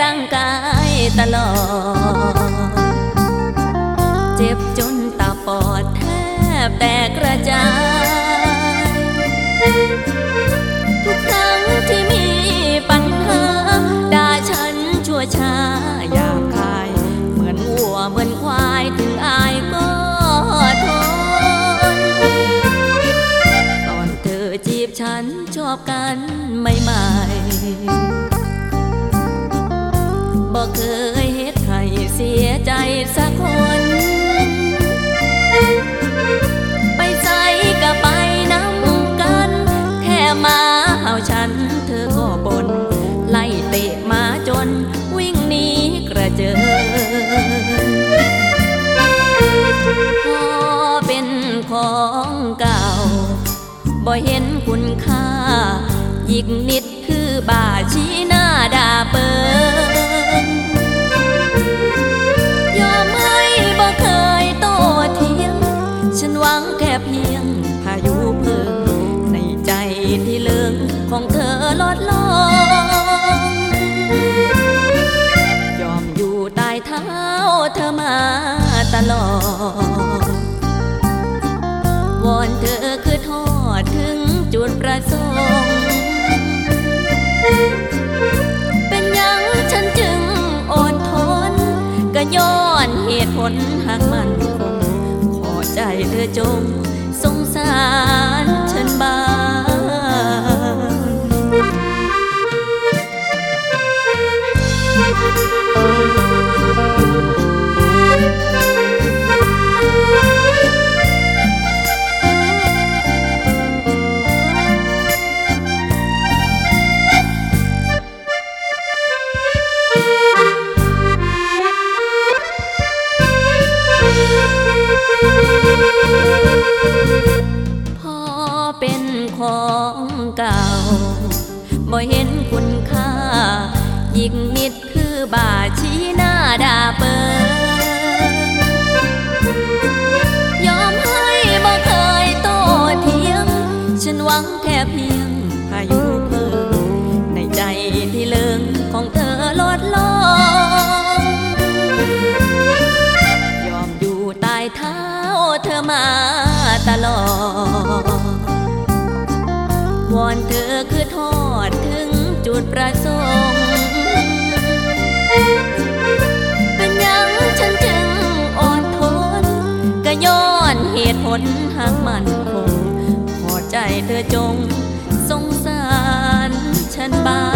ร่างกายตลอด เจ็บจนตาปอดแทบแตกกระจาย ทุกครั้งที่มีปัญหาด่าฉันชั่วช้าอยากคาย เหมือนวัวเหมือนควายถึงอายก็ทน ตอนเธอจีบฉันชอบกันใหม่ๆ เคยเฮ็ดให้เสียใจสักคน ไปใส่ก็ไปน้ำกัน แค่มาเห่าฉันเธอก็บน ไล่เตะมาจนวิ่งหนีกระเจิงพอเป็นของเก่า บ่เห็นคุณค่าอีกนิด บาชี้หน้าด่าเปิงยอมให้บ่เคยโตเถียง ฉันหวังแค่เพียงพายุเพิ่งในใจที่เลิงของเธอลดลงยอมอยู่ใต้เท้าเธอมาตลอดวอนเธอคือทอดถึงจุดประสงค์ จเธอจงสงสารฉันบ้าง พ่อเป็นของเก่า บ่เห็นคุณค่าอีกนิดคือบาชี้หน้าด่าเปิงยอมให้บ่เคยโตเถียง ฉันหวังแค่เพียง วอนเธอคือทอดถึงจุดประสงค์เป็นยังฉันจึงอ่อนทนก็ย้อนเหตุผลหากมันคงพอใจเธอจงสงสารฉันบ้าง